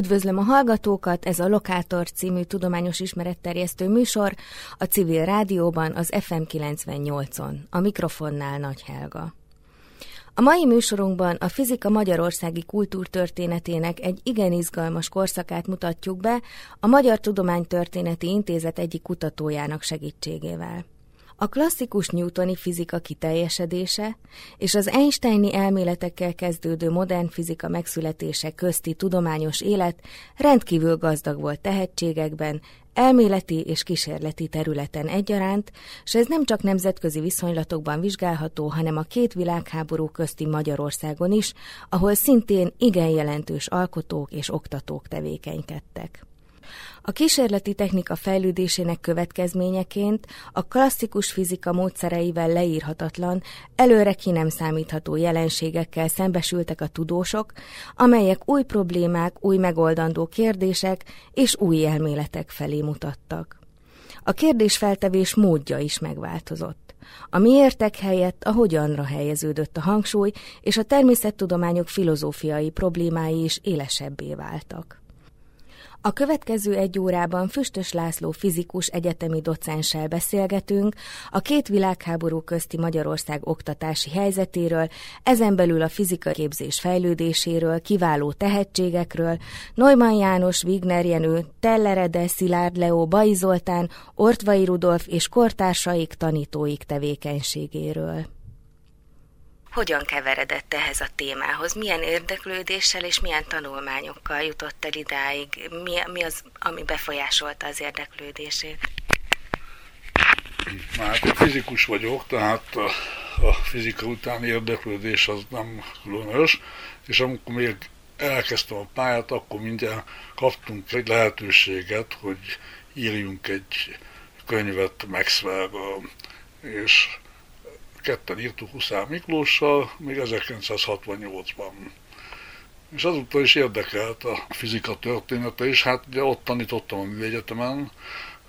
Üdvözlöm a hallgatókat, ez a Lokátor című tudományos ismeretterjesztő műsor a civil rádióban az FM 98-on. A mikrofonnál Nagy Helga. A mai műsorunkban a fizika magyarországi kultúrtörténetének egy igen izgalmas korszakát mutatjuk be a Magyar Tudománytörténeti Intézet egyik kutatójának segítségével. A klasszikus newtoni fizika kiteljesedése és az Einsteini elméletekkel kezdődő modern fizika megszületése közti tudományos élet rendkívül gazdag volt tehetségekben, elméleti és kísérleti területen egyaránt, és ez nem csak nemzetközi viszonylatokban vizsgálható, hanem a két világháború közti Magyarországon is, ahol szintén igen jelentős alkotók és oktatók tevékenykedtek. A kísérleti technika fejlődésének következményeként a klasszikus fizika módszereivel leírhatatlan, előre ki nem számítható jelenségekkel szembesültek a tudósok, amelyek új problémák, új megoldandó kérdések és új elméletek felé mutattak. A kérdésfeltevés módja is megváltozott. A miértek helyett a hogyanra helyeződött a hangsúly, és a természettudományok filozófiai problémái is élesebbé váltak. A következő egy órában Füstös László fizikus egyetemi docenssel beszélgetünk a két világháború közti Magyarország oktatási helyzetéről, ezen belül a fizikai képzés fejlődéséről, kiváló tehetségekről, Neumann János, Wigner Jenő, Tellerede, Szilárd Leó, Bai Zoltán, Ortvai Rudolf és kortársaik tanítóik tevékenységéről hogyan keveredett ehhez a témához, milyen érdeklődéssel és milyen tanulmányokkal jutott el idáig, mi, mi az, ami befolyásolta az érdeklődését? Már fizikus vagyok, tehát a, a fizika után érdeklődés az nem különös, és amikor még elkezdtem a pályát, akkor mindjárt kaptunk egy lehetőséget, hogy írjunk egy könyvet Maxwellről, és ketten írtuk Huszár Miklóssal, még 1968-ban. És azóta is érdekelt a fizika története is, hát ugye ott tanítottam a műegyetemen,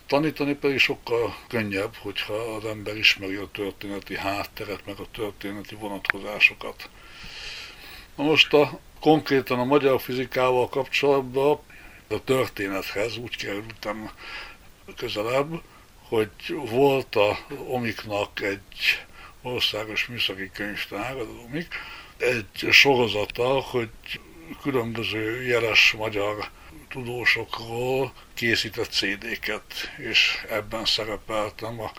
tanítani pedig sokkal könnyebb, hogyha az ember ismeri a történeti hátteret, meg a történeti vonatkozásokat. Na most a, konkrétan a magyar fizikával kapcsolatban a történethez úgy kerültem közelebb, hogy volt a Omiknak egy országos műszaki könyvtár, az OMIK, egy sorozata, hogy különböző jeles magyar tudósokról készített CD-ket, és ebben szerepeltem a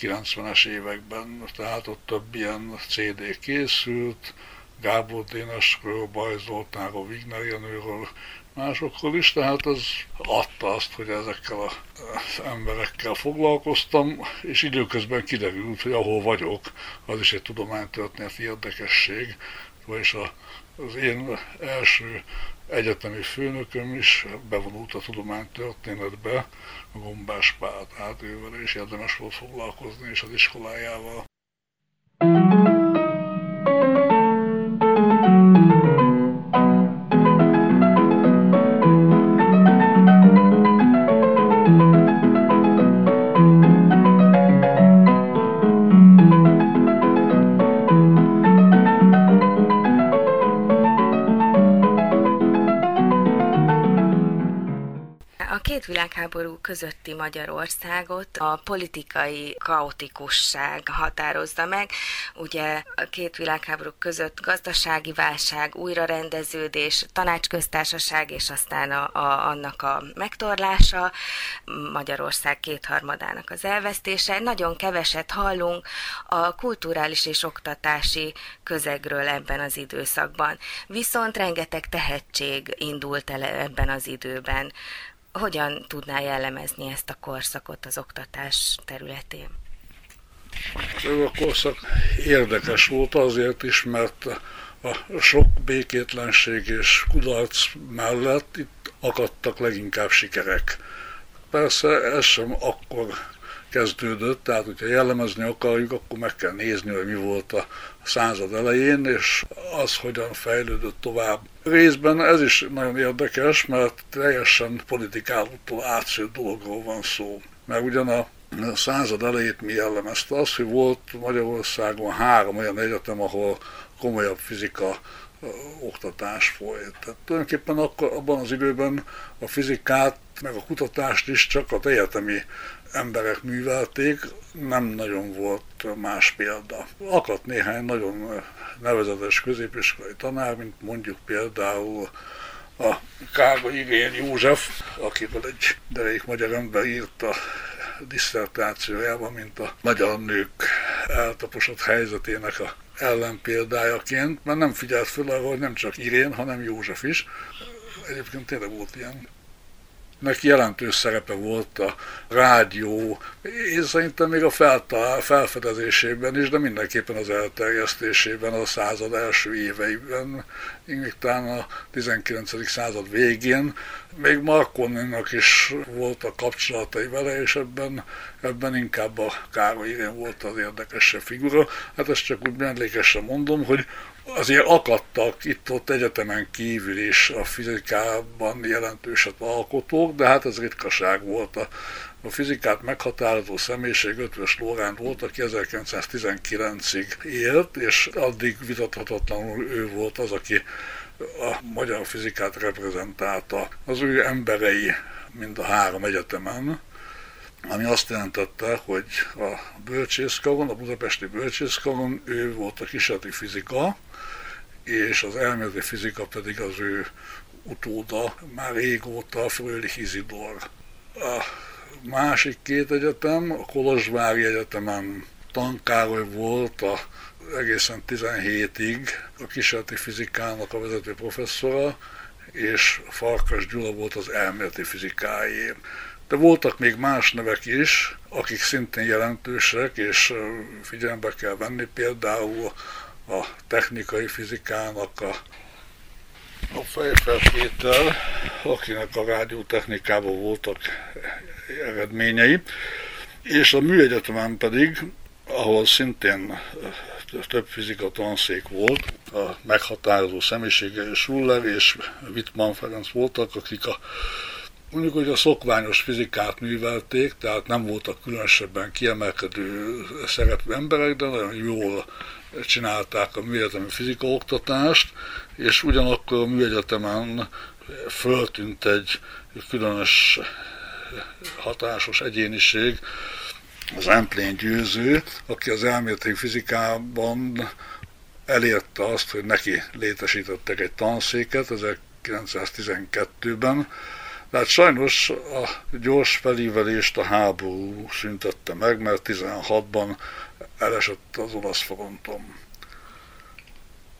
90-es években, tehát ott több ilyen CD készült, Gábor Dénesről, Baj Zoltánról, Wigner Jenőről, másokról is, tehát az adta azt, hogy ezekkel az emberekkel foglalkoztam, és időközben kiderült, hogy ahol vagyok, az is egy tudománytörténeti érdekesség, vagyis a, az én első egyetemi főnököm is bevonult a tudománytörténetbe, a Gombás Pál, tehát ővel is érdemes volt foglalkozni, és az iskolájával. thank you világháború közötti Magyarországot a politikai kaotikusság határozza meg. Ugye a két világháború között gazdasági válság, újrarendeződés, tanácsköztársaság és aztán a, a, annak a megtorlása, Magyarország kétharmadának az elvesztése. Nagyon keveset hallunk a kulturális és oktatási közegről ebben az időszakban. Viszont rengeteg tehetség indult el ebben az időben hogyan tudná jellemezni ezt a korszakot az oktatás területén? Ez a korszak érdekes volt azért is, mert a sok békétlenség és kudarc mellett itt akadtak leginkább sikerek. Persze ez sem akkor kezdődött, tehát hogyha jellemezni akarjuk, akkor meg kell nézni, hogy mi volt a század elején, és az hogyan fejlődött tovább. Részben ez is nagyon érdekes, mert teljesen politikálótól átszőtt dologról van szó. Mert ugyan a század elejét mi jellemezte az, hogy volt Magyarországon három olyan egyetem, ahol komolyabb fizika oktatás folyt. Tehát tulajdonképpen akkor, abban az időben a fizikát, meg a kutatást is csak az egyetemi emberek művelték, nem nagyon volt más példa. Akadt néhány nagyon nevezetes középiskolai tanár, mint mondjuk például a Kága Igén József, akivel egy derék magyar ember írta diszertációjában, mint a magyar nők eltaposott helyzetének a ellenpéldájaként, mert nem figyelt fel arra, hogy nem csak Irén, hanem József is. Egyébként tényleg volt ilyen neki jelentős szerepe volt a rádió, és szerintem még a felfedezésében is, de mindenképpen az elterjesztésében a század első éveiben, még talán a 19. század végén, még Marconinak is volt a kapcsolatai vele, és ebben, ebben inkább a Károly volt az érdekesebb figura. Hát ezt csak úgy mellékesen mondom, hogy azért akadtak itt-ott egyetemen kívül is a fizikában jelentősebb alkotók, de hát ez ritkaság volt. A, a fizikát meghatározó személyiség Ötvös Lóránt volt, aki 1919-ig élt, és addig vitathatatlanul ő volt az, aki a magyar fizikát reprezentálta. Az ő emberei mind a három egyetemen, ami azt jelentette, hogy a bölcsészkaron, a budapesti bölcsészkaron ő volt a kísérleti fizika, és az elméleti fizika pedig az ő utóda, már régóta Fröhlich Izidor. A másik két egyetem, a Kolozsvári Egyetemen Tankároly volt a egészen 17-ig a kísérleti fizikának a vezető professzora, és Farkas Gyula volt az elméleti fizikáé. De voltak még más nevek is, akik szintén jelentősek, és figyelembe kell venni például a technikai fizikának a, a fejfeltétel, akinek a rádiótechnikában voltak eredményei, és a műegyetemen pedig, ahol szintén több fizika tanszék volt, a meghatározó személyisége Schuller és Wittmann Ferenc voltak, akik a mondjuk, hogy a szokványos fizikát művelték, tehát nem voltak különösebben kiemelkedő szerepű emberek, de nagyon jól csinálták a műegyetemi fizika oktatást, és ugyanakkor a műegyetemen föltűnt egy különös hatásos egyéniség, az Emplén győző, aki az elméleti fizikában elérte azt, hogy neki létesítettek egy tanszéket 1912-ben, tehát sajnos a gyors felívelést a háború szüntette meg, mert 16-ban elesett az olasz fronton.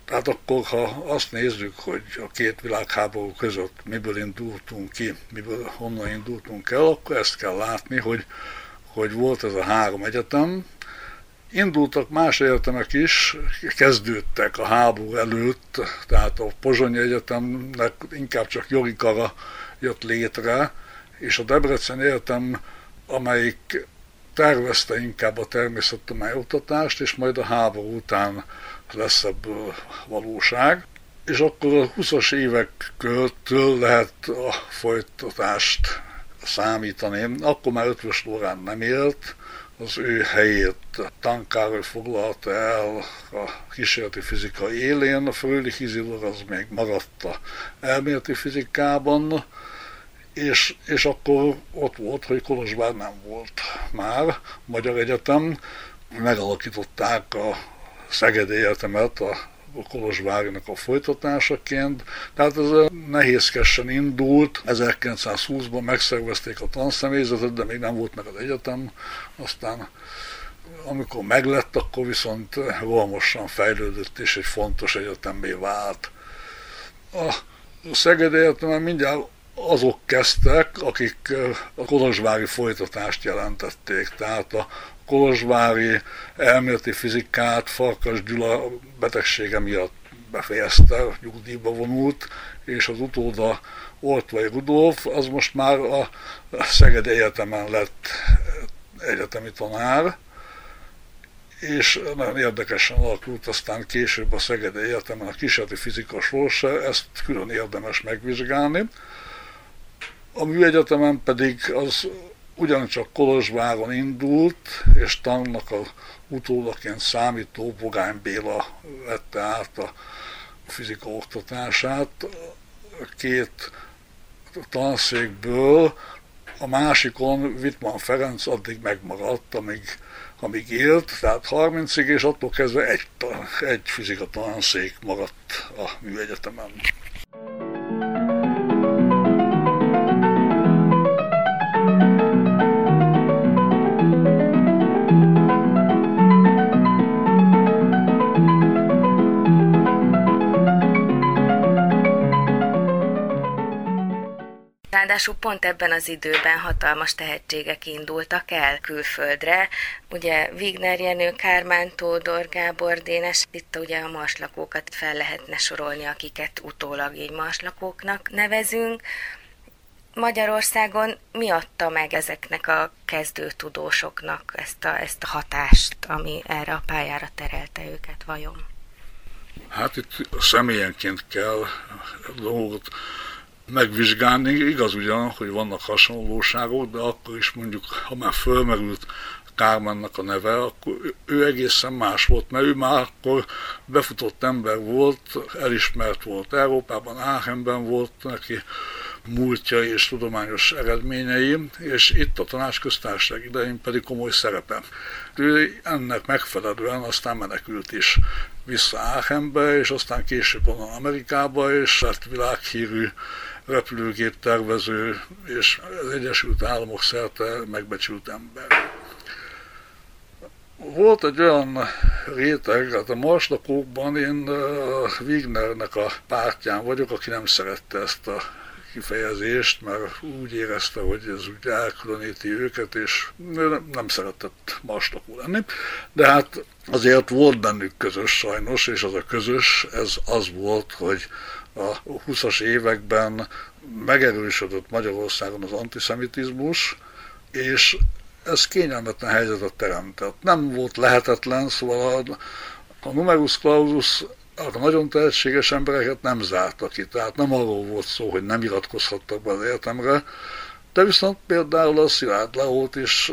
Tehát akkor, ha azt nézzük, hogy a két világháború között miből indultunk ki, miből honnan indultunk el, akkor ezt kell látni, hogy, hogy volt ez a három egyetem, Indultak más egyetemek is, kezdődtek a háború előtt, tehát a Pozsonyi Egyetemnek inkább csak jogi kara jött létre, és a Debrecen Egyetem, amelyik tervezte inkább a oktatást, és majd a háború után lesz ebből valóság. És akkor a 20-as évektől lehet a folytatást számítani. Akkor már Ötvös Lórán nem élt, az ő helyét Tankároly foglalta el a kísérleti fizika élén, a Fröhlich Izidor az még maradt a elméleti fizikában, és, és akkor ott volt, hogy Kolozsvár nem volt már Magyar Egyetem, megalakították a Szegedi Egyetemet a Kolozsvárinak a folytatásaként. Tehát ez nehézkesen indult, 1920-ban megszervezték a tanszemélyzetet, de még nem volt meg az egyetem, aztán amikor meglett, akkor viszont rohamosan fejlődött, és egy fontos egyetemé vált. A Szegedi Egyetemen mindjárt azok kezdtek, akik a kolozsvári folytatást jelentették. Tehát a kolozsvári elméleti fizikát Farkas Gyula betegsége miatt befejezte, nyugdíjba vonult, és az utóda Ortvai Rudolf, az most már a Szegedi Egyetemen lett egyetemi tanár, és nagyon érdekesen alakult aztán később a Szegedi Egyetemen a kísérleti fizika sorsa, ezt külön érdemes megvizsgálni. A műegyetemen pedig az ugyancsak Kolozsváron indult, és tannak a utódaként számító Bogány Béla vette át a fizika oktatását két tanszékből, a másikon Wittmann Ferenc addig megmaradt, amíg, amíg élt, tehát 30-ig, és attól kezdve egy, egy fizika tanszék maradt a műegyetemen. Ráadásul pont ebben az időben hatalmas tehetségek indultak el külföldre. Ugye Wigner Jenő, Kármán Tódor, Gábor Dénes, itt ugye a marslakókat fel lehetne sorolni, akiket utólag így marslakóknak nevezünk. Magyarországon mi adta meg ezeknek a kezdő tudósoknak ezt a, ezt a hatást, ami erre a pályára terelte őket vajon? Hát itt személyenként kell dolgot megvizsgálni. Igaz ugyan, hogy vannak hasonlóságok, de akkor is mondjuk, ha már fölmerült Kármánnak a neve, akkor ő egészen más volt, mert ő már akkor befutott ember volt, elismert volt Európában, Áhenben volt neki múltja és tudományos eredményei, és itt a tanácsköztársaság idején pedig komoly szerepe. Ő ennek megfelelően aztán menekült is vissza Áhenbe, és aztán később onnan Amerikába, és lett világhírű repülőgép tervező és az Egyesült Államok szerte megbecsült ember. Volt egy olyan réteg, hát a marslakókban én a Wignernek a pártján vagyok, aki nem szerette ezt a kifejezést, mert úgy érezte, hogy ez úgy elkülöníti őket, és nem szeretett marslakó lenni. De hát azért volt bennük közös sajnos, és az a közös, ez az volt, hogy a 20-as években megerősödött Magyarországon az antiszemitizmus, és ez kényelmetlen helyzetet teremtett. Nem volt lehetetlen, szóval a, a numerus clausus a nagyon tehetséges embereket nem zártak ki, tehát nem arról volt szó, hogy nem iratkozhattak be az értemre, de viszont például a Szilárd Leót is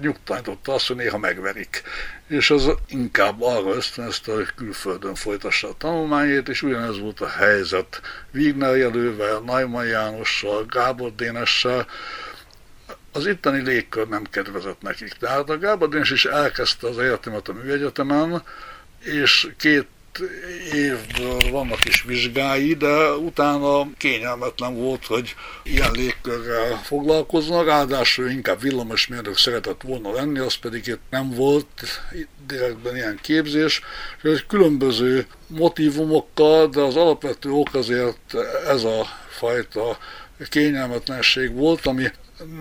nyugtanította azt, hogy néha megverik. És az inkább arra ösztönözte, hogy külföldön folytassa a tanulmányét, és ugyanez volt a helyzet Wigner jelővel, Neumann Jánossal, Gábor Dénessel, az itteni légkör nem kedvezett nekik. Tehát a Gábor Dénes is elkezdte az egyetemet a műegyetemen, és két évből vannak is vizsgái, de utána kényelmetlen volt, hogy ilyen légkörrel foglalkoznak, ráadásul inkább villamosmérnök szeretett volna lenni, az pedig itt nem volt. Direktben ilyen képzés, és különböző motivumokkal, de az alapvető ok azért ez a fajta kényelmetlenség volt, ami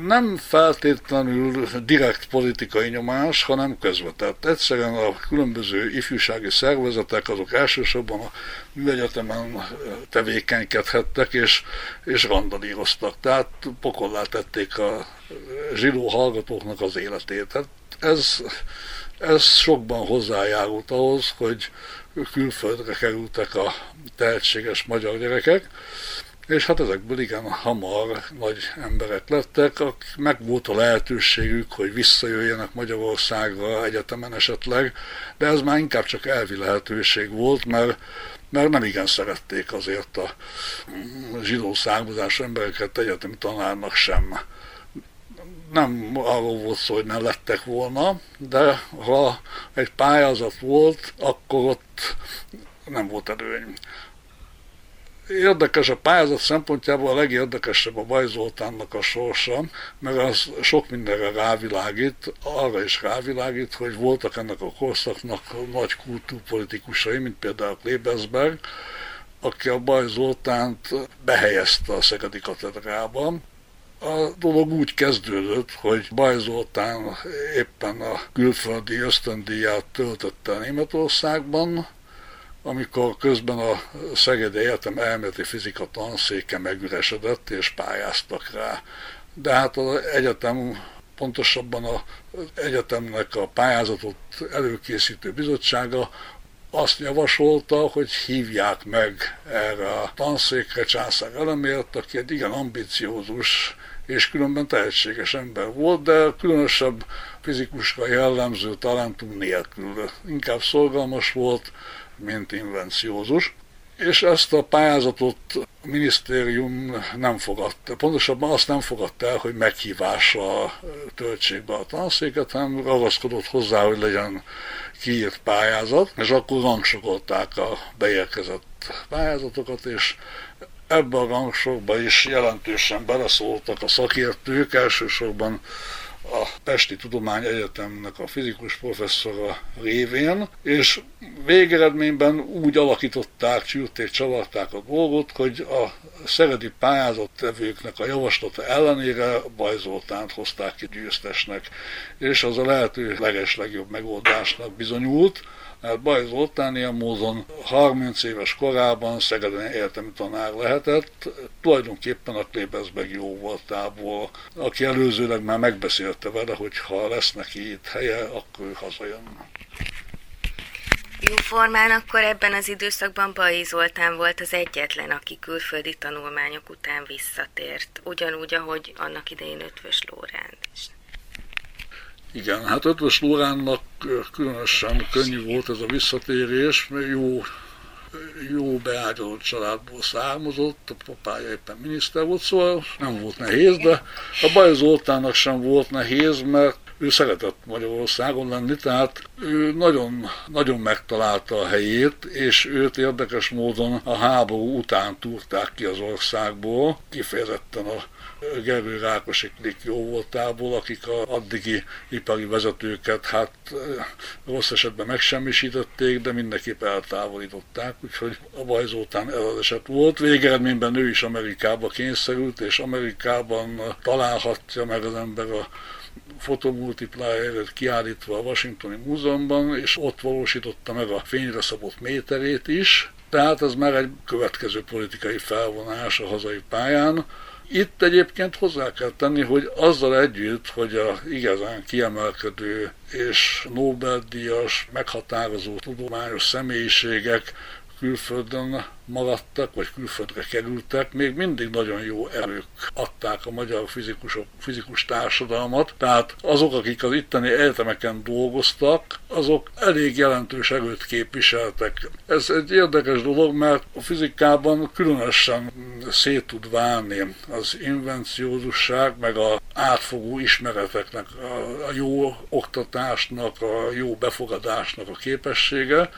nem feltétlenül direkt politikai nyomás, hanem közvetett. Egyszerűen a különböző ifjúsági szervezetek azok elsősorban a műegyetemen tevékenykedhettek és, és randalíroztak. Tehát pokollá tették a zsidó hallgatóknak az életét. Tehát ez, ez sokban hozzájárult ahhoz, hogy külföldre kerültek a tehetséges magyar gyerekek, és hát ezekből igen hamar nagy emberek lettek, akik meg volt a lehetőségük, hogy visszajöjjenek Magyarországra egyetemen esetleg, de ez már inkább csak elvi lehetőség volt, mert, mert nem igen szerették azért a zsidó származású embereket egyetemi tanárnak sem. Nem arról volt szó, hogy nem lettek volna, de ha egy pályázat volt, akkor ott nem volt előny érdekes a pályázat szempontjából a legérdekesebb a Baj Zoltánnak a sorsa, mert az sok mindenre rávilágít, arra is rávilágít, hogy voltak ennek a korszaknak nagy kultúrpolitikusai, mint például Klebersberg, aki a Baj Zoltánt behelyezte a Szegedi katedrában. A dolog úgy kezdődött, hogy Baj Zoltán éppen a külföldi ösztöndíját töltötte Németországban, amikor közben a Szegedi Egyetem elméleti fizika tanszéke megüresedett, és pályáztak rá. De hát az egyetem, pontosabban az egyetemnek a pályázatot előkészítő bizottsága azt javasolta, hogy hívják meg erre a tanszékre Császár Elemért, aki egy igen ambiciózus és különben tehetséges ember volt, de különösebb fizikusra jellemző talentum nélkül. Inkább szorgalmas volt, mint invenciózus. és ezt a pályázatot a minisztérium nem fogadta. Pontosabban azt nem fogadta el, hogy meghívásra töltsék be a tanszéket, hanem ragaszkodott hozzá, hogy legyen kiírt pályázat, és akkor rangsorolták a beérkezett pályázatokat, és ebbe a rangsorba is jelentősen beleszóltak a szakértők, elsősorban a Pesti Tudomány Egyetemnek a fizikus professzora révén, és végeredményben úgy alakították, csűrték, csavarták a dolgot, hogy a szeredi pályázattevőknek a javaslata ellenére Bajzoltánt hozták ki győztesnek, és az a lehető legeslegjobb megoldásnak bizonyult, mert Baj Zoltán ilyen módon 30 éves korában Szegeden egyetemi tanár lehetett, tulajdonképpen a Klebersberg jó voltából, aki előzőleg már megbeszélte vele, hogy ha lesz neki itt helye, akkor ő hazajön. Jóformán akkor ebben az időszakban Bai Zoltán volt az egyetlen, aki külföldi tanulmányok után visszatért, ugyanúgy, ahogy annak idején Ötvös Lóránt is. Igen, hát Ötvös Lóránnak különösen könnyű volt ez a visszatérés, mert jó, jó beágyazott családból származott, a papája éppen miniszter volt, szóval nem volt nehéz, de a Baj Zoltánnak sem volt nehéz, mert ő szeretett Magyarországon lenni, tehát ő nagyon, nagyon megtalálta a helyét, és őt érdekes módon a háború után túrták ki az országból, kifejezetten a Gergő Rákosiklik jó voltából, akik a addigi ipari vezetőket hát rossz esetben megsemmisítették, de mindenképp eltávolították, úgyhogy a bajzótán ez az eset volt. Végeredményben ő is Amerikába kényszerült, és Amerikában találhatja meg az ember a fotomultiplier kiállítva a Washingtoni Múzeumban, és ott valósította meg a fényre szabott méterét is, tehát ez már egy következő politikai felvonás a hazai pályán. Itt egyébként hozzá kell tenni, hogy azzal együtt, hogy a igazán kiemelkedő és Nobel-díjas, meghatározó tudományos személyiségek külföldön maradtak, vagy külföldre kerültek, még mindig nagyon jó erők adták a magyar fizikusok, fizikus társadalmat, tehát azok, akik az itteni egyetemeken dolgoztak, azok elég jelentős erőt képviseltek. Ez egy érdekes dolog, mert a fizikában különösen szét tud válni az invenciózusság, meg a átfogó ismereteknek, a jó oktatásnak, a jó befogadásnak a képessége,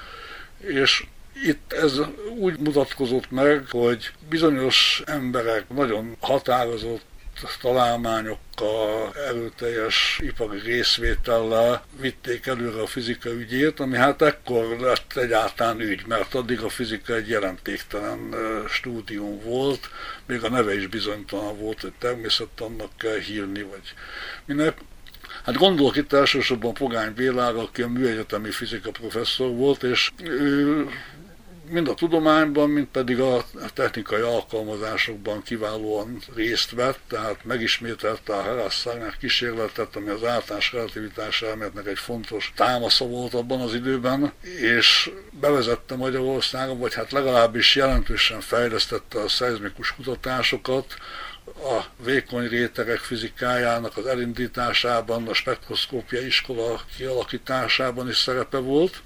és itt ez úgy mutatkozott meg, hogy bizonyos emberek nagyon határozott találmányokkal, erőteljes ipari részvétellel vitték előre a fizika ügyét, ami hát ekkor lett egyáltalán ügy, mert addig a fizika egy jelentéktelen stúdium volt, még a neve is bizonytalan volt, hogy természettannak kell hírni, vagy minek. Hát gondolok itt elsősorban Pogány Bélára, aki a műegyetemi fizika professzor volt, és ő mind a tudományban, mind pedig a technikai alkalmazásokban kiválóan részt vett, tehát megismételte a Herasszárnák kísérletet, ami az általános relativitás elméletnek egy fontos támasza volt abban az időben, és bevezette Magyarországon, vagy hát legalábbis jelentősen fejlesztette a szeizmikus kutatásokat, a vékony rétegek fizikájának az elindításában, a spektroszkópia iskola kialakításában is szerepe volt.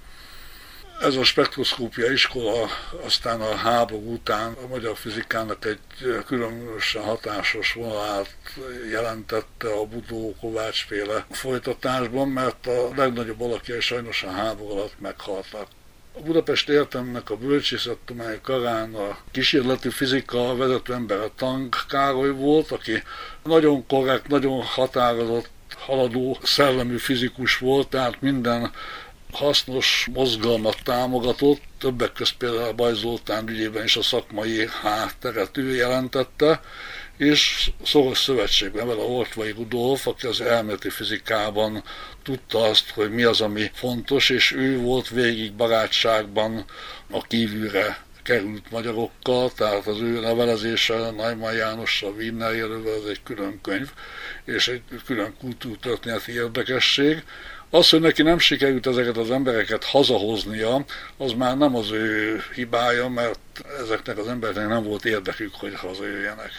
Ez a spektroszkópia iskola aztán a háború után a magyar fizikának egy különösen hatásos vonalát jelentette a Budó Kovács féle folytatásban, mert a legnagyobb alakjai sajnos a háború alatt meghaltak. A Budapest Értemnek a bölcsészettumány karán a kísérleti fizika vezető ember a Tang Károly volt, aki nagyon korrekt, nagyon határozott, haladó szellemű fizikus volt, tehát minden hasznos mozgalmat támogatott, többek között például Baj Zoltán ügyében is a szakmai hátteret ő jelentette, és szoros szövetségben vele Ortvai Rudolf, aki az elméleti fizikában tudta azt, hogy mi az, ami fontos, és ő volt végig barátságban a kívülre került magyarokkal, tehát az ő levelezése Najman Jánossal, Wiener jelölve, ez egy külön könyv, és egy külön kultúrtörténeti érdekesség. Az, hogy neki nem sikerült ezeket az embereket hazahoznia, az már nem az ő hibája, mert ezeknek az embereknek nem volt érdekük, hogy hazajöjjenek.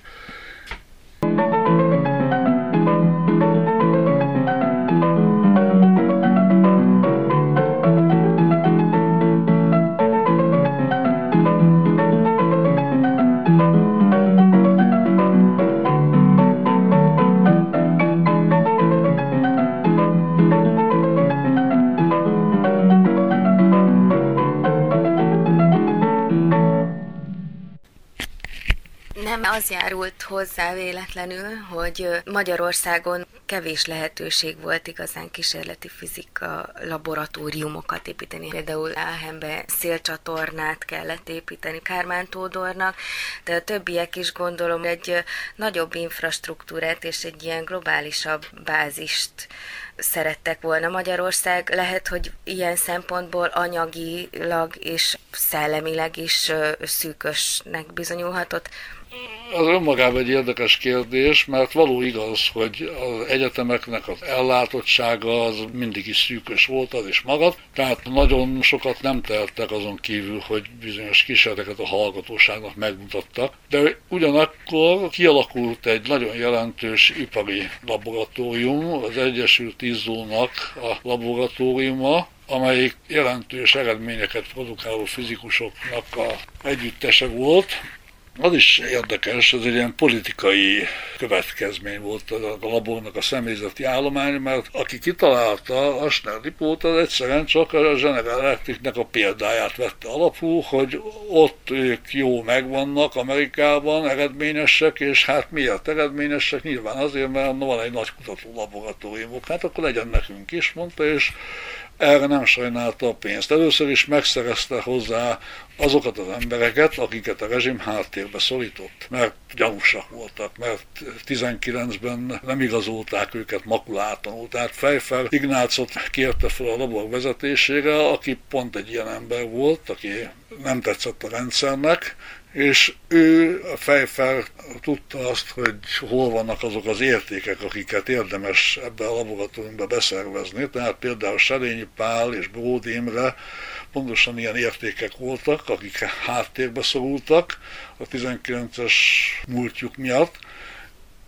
Az járult hozzá véletlenül, hogy Magyarországon kevés lehetőség volt igazán kísérleti fizika laboratóriumokat építeni. Például Áhembe szélcsatornát kellett építeni Kármán Tódornak, de a többiek is gondolom egy nagyobb infrastruktúrát és egy ilyen globálisabb bázist szerettek volna. Magyarország lehet, hogy ilyen szempontból anyagilag és szellemileg is szűkösnek bizonyulhatott. Az önmagában egy érdekes kérdés, mert való igaz, hogy az egyetemeknek az ellátottsága az mindig is szűkös volt, az is magad, tehát nagyon sokat nem tehettek azon kívül, hogy bizonyos kísérleteket a hallgatóságnak megmutattak, de ugyanakkor kialakult egy nagyon jelentős ipari laboratórium, az Egyesült Izzónak a laboratóriuma, amelyik jelentős eredményeket produkáló fizikusoknak a együttese volt, az is érdekes, ez egy ilyen politikai következmény volt a labornak a személyzeti állomány, mert aki kitalálta a Schnellipót, az egyszerűen csak a General Electricnek a példáját vette alapul, hogy ott ők jó megvannak Amerikában, eredményesek, és hát miért eredményesek? Nyilván azért, mert van egy nagy kutató laboratóriumok, hát akkor legyen nekünk is, mondta, és erre nem sajnálta a pénzt. Először is megszerezte hozzá azokat az embereket, akiket a rezsim háttérbe szorított, mert gyanúsak voltak, mert 19-ben nem igazolták őket makulátlanul. Tehát fejfel Ignácot kérte fel a labor vezetésére, aki pont egy ilyen ember volt, aki nem tetszett a rendszernek, és ő fejfel tudta azt, hogy hol vannak azok az értékek, akiket érdemes ebbe a laboratóriumba beszervezni. Tehát például Serényi Pál és Imre pontosan ilyen értékek voltak, akik háttérbe szorultak a 19-es múltjuk miatt,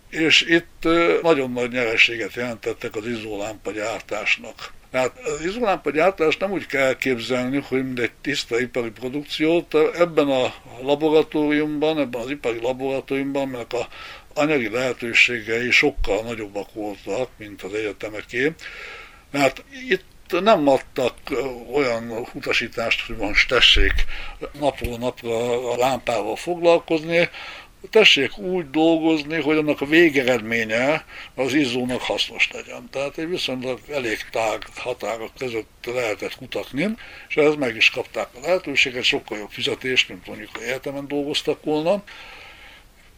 és itt nagyon nagy nyereséget jelentettek az izzólámpa gyártásnak. Tehát az izolámpa gyártást nem úgy kell elképzelni, hogy mindegy tiszta ipari produkciót. Ebben a laboratóriumban, ebben az ipari laboratóriumban, mert a anyagi lehetőségei sokkal nagyobbak voltak, mint az egyetemeké. Tehát itt nem adtak olyan utasítást, hogy most tessék napról napra a lámpával foglalkozni, tessék úgy dolgozni, hogy annak a végeredménye az izzónak hasznos legyen. Tehát egy viszonylag elég tág határok között lehetett kutatni, és ez meg is kapták a lehetőséget, sokkal jobb fizetést, mint mondjuk a egyetemen dolgoztak volna.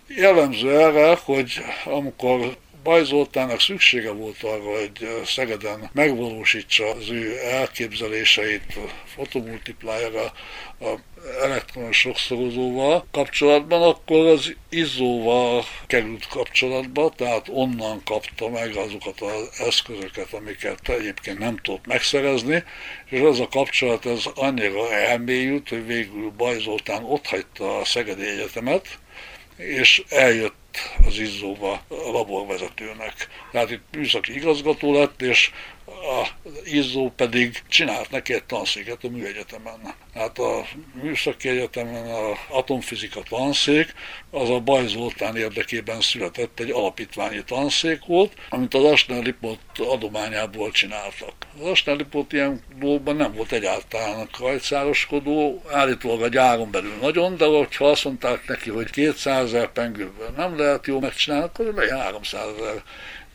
Jellemző erre, hogy amikor Baj Zoltának szüksége volt arra, hogy Szegeden megvalósítsa az ő elképzeléseit fotomultiplierre a elektronos sokszorozóval kapcsolatban, akkor az izzóval került kapcsolatba, tehát onnan kapta meg azokat az eszközöket, amiket egyébként nem tudott megszerezni, és az a kapcsolat ez annyira elmélyült, hogy végül Baj Zoltán ott hagyta a Szegedi Egyetemet, és eljött az izzóba a laborvezetőnek. Tehát itt műszaki igazgató lett, és a Izzó pedig csinált neki egy tanszéket a műegyetemen. Hát a műszaki egyetemen a atomfizika tanszék, az a Baj Zoltán érdekében született egy alapítványi tanszék volt, amit az Asner-Lipot adományából csináltak. Az Asner-Lipot ilyen dolgokban nem volt egyáltalán rajtszároskodó, állítólag a gyáron belül nagyon, de hogyha azt mondták neki, hogy 200 ezer pengőből nem lehet jól megcsinálni, akkor legyen 300 ezer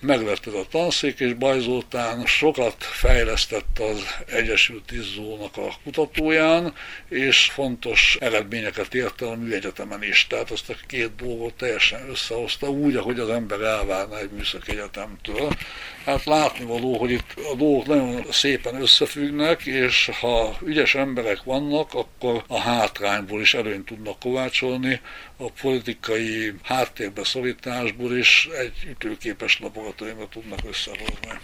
meglett ez a tanszék, és Bajzoltán sokat fejlesztett az Egyesült Izzónak a kutatóján, és fontos eredményeket ért el a műegyetemen is. Tehát azt a két dolgot teljesen összehozta úgy, ahogy az ember elvárna egy műszaki egyetemtől. Hát látnivaló, hogy itt a dolgok nagyon szépen összefüggnek, és ha ügyes emberek vannak, akkor a hátrányból is előnyt tudnak kovácsolni, a politikai háttérbe szorításból is egy ütőképes laboratóriumot tudnak összehozni.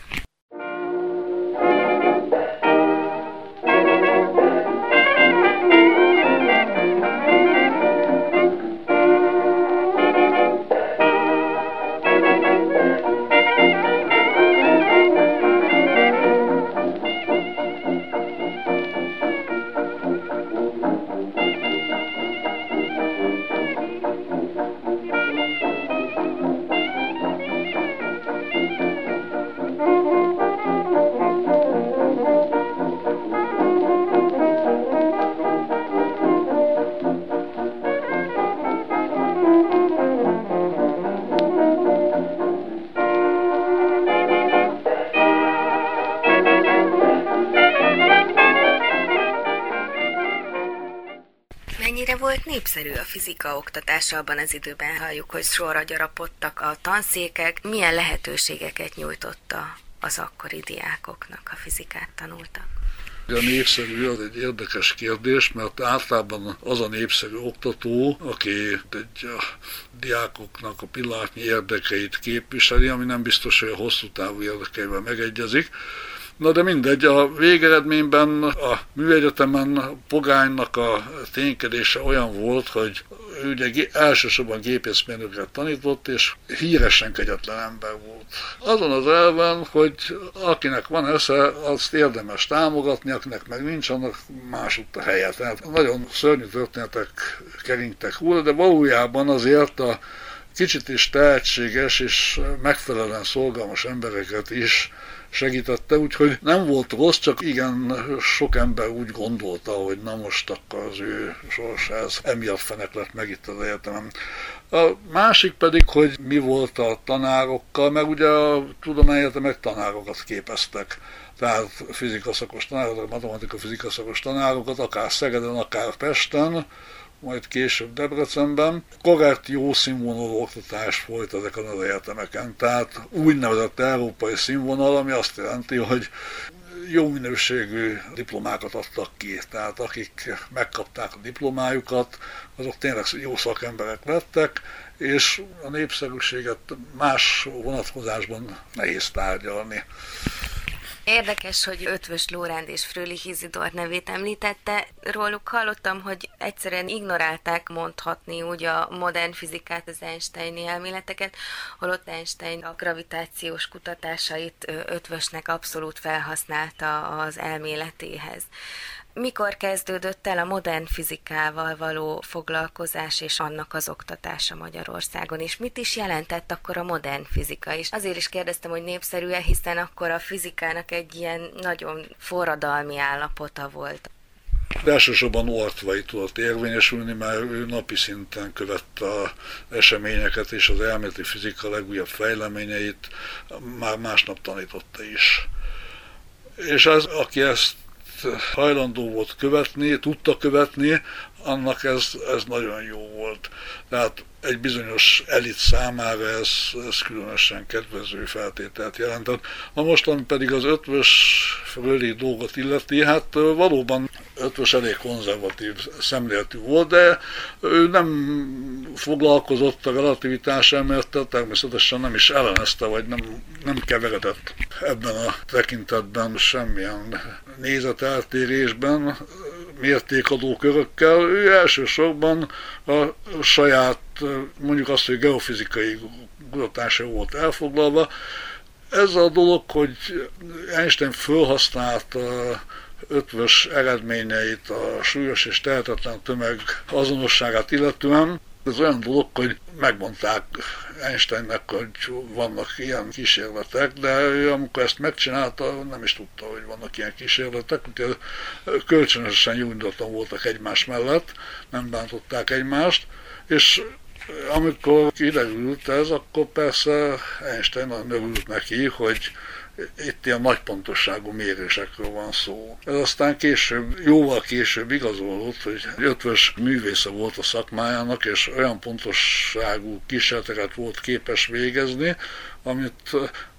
Népszerű a fizika oktatása abban az időben? Halljuk, hogy sorra gyarapodtak a tanszékek. Milyen lehetőségeket nyújtotta az akkori diákoknak, a fizikát tanultak? A népszerű az egy érdekes kérdés, mert általában az a népszerű oktató, aki egy a diákoknak a pillanatnyi érdekeit képviseli, ami nem biztos, hogy a hosszú távú érdekeivel megegyezik, Na de mindegy, a végeredményben a műegyetemen Pogánynak a ténykedése olyan volt, hogy ő ugye elsősorban gépészmérnöket tanított, és híresen kegyetlen ember volt. Azon az elven, hogy akinek van esze, azt érdemes támogatni, akinek meg nincs, annak másutt a helye. Tehát nagyon szörnyű történetek keringtek róla, de valójában azért a kicsit is tehetséges és megfelelően szolgalmas embereket is segítette, úgyhogy nem volt rossz, csak igen, sok ember úgy gondolta, hogy na most akkor az ő sorsa ez emiatt fenek lett meg itt az egyetemen. A másik pedig, hogy mi volt a tanárokkal, mert ugye a tudományegyetemek tanárokat képeztek tehát fizikaszakos tanárokat, matematika fizikaszakos tanárokat, akár Szegeden, akár Pesten, majd később Debrecenben. Korrekt, jó színvonalú oktatás folyt ezeken az egyetemeken, tehát úgynevezett európai színvonal, ami azt jelenti, hogy jó minőségű diplomákat adtak ki, tehát akik megkapták a diplomájukat, azok tényleg jó szakemberek lettek, és a népszerűséget más vonatkozásban nehéz tárgyalni. Érdekes, hogy Ötvös Lóránd és Frölich Izidor nevét említette. Róluk hallottam, hogy egyszerűen ignorálták mondhatni úgy a modern fizikát, az Einsteini elméleteket, holott Einstein a gravitációs kutatásait Ötvösnek abszolút felhasználta az elméletéhez mikor kezdődött el a modern fizikával való foglalkozás és annak az oktatása Magyarországon, és mit is jelentett akkor a modern fizika is? Azért is kérdeztem, hogy népszerű-e, hiszen akkor a fizikának egy ilyen nagyon forradalmi állapota volt. Elsősorban Ortvai tudott érvényesülni, mert ő napi szinten követte a eseményeket és az elméleti fizika legújabb fejleményeit, már másnap tanította is. És az, aki ezt hajlandó volt követni, tudta követni, annak ez, ez nagyon jó volt. Tehát egy bizonyos elit számára ez, ez különösen kedvező feltételt jelentett. Na most, ami pedig az ötvös fölé dolgot illeti, hát valóban ötvös elég konzervatív szemléletű volt, de ő nem foglalkozott a relativitás elmélettel, természetesen nem is ellenezte, vagy nem, nem keveredett ebben a tekintetben semmilyen nézeteltérésben, mértékadó körökkel. Ő elsősorban a saját, mondjuk azt, hogy geofizikai kutatása volt elfoglalva. Ez a dolog, hogy Einstein felhasználta ötvös eredményeit a súlyos és tehetetlen tömeg azonosságát illetően, ez olyan dolog, hogy megmondták Einsteinnek, hogy vannak ilyen kísérletek, de ő amikor ezt megcsinálta, nem is tudta, hogy vannak ilyen kísérletek, úgyhogy kölcsönösen jó voltak egymás mellett, nem bántották egymást, és amikor kiderült ez, akkor persze Einstein nagyon örült neki, hogy itt ilyen nagy pontosságú mérésekről van szó. Ez aztán később, jóval később igazolódott, hogy ötvös művésze volt a szakmájának, és olyan pontosságú kísérleteket volt képes végezni, amit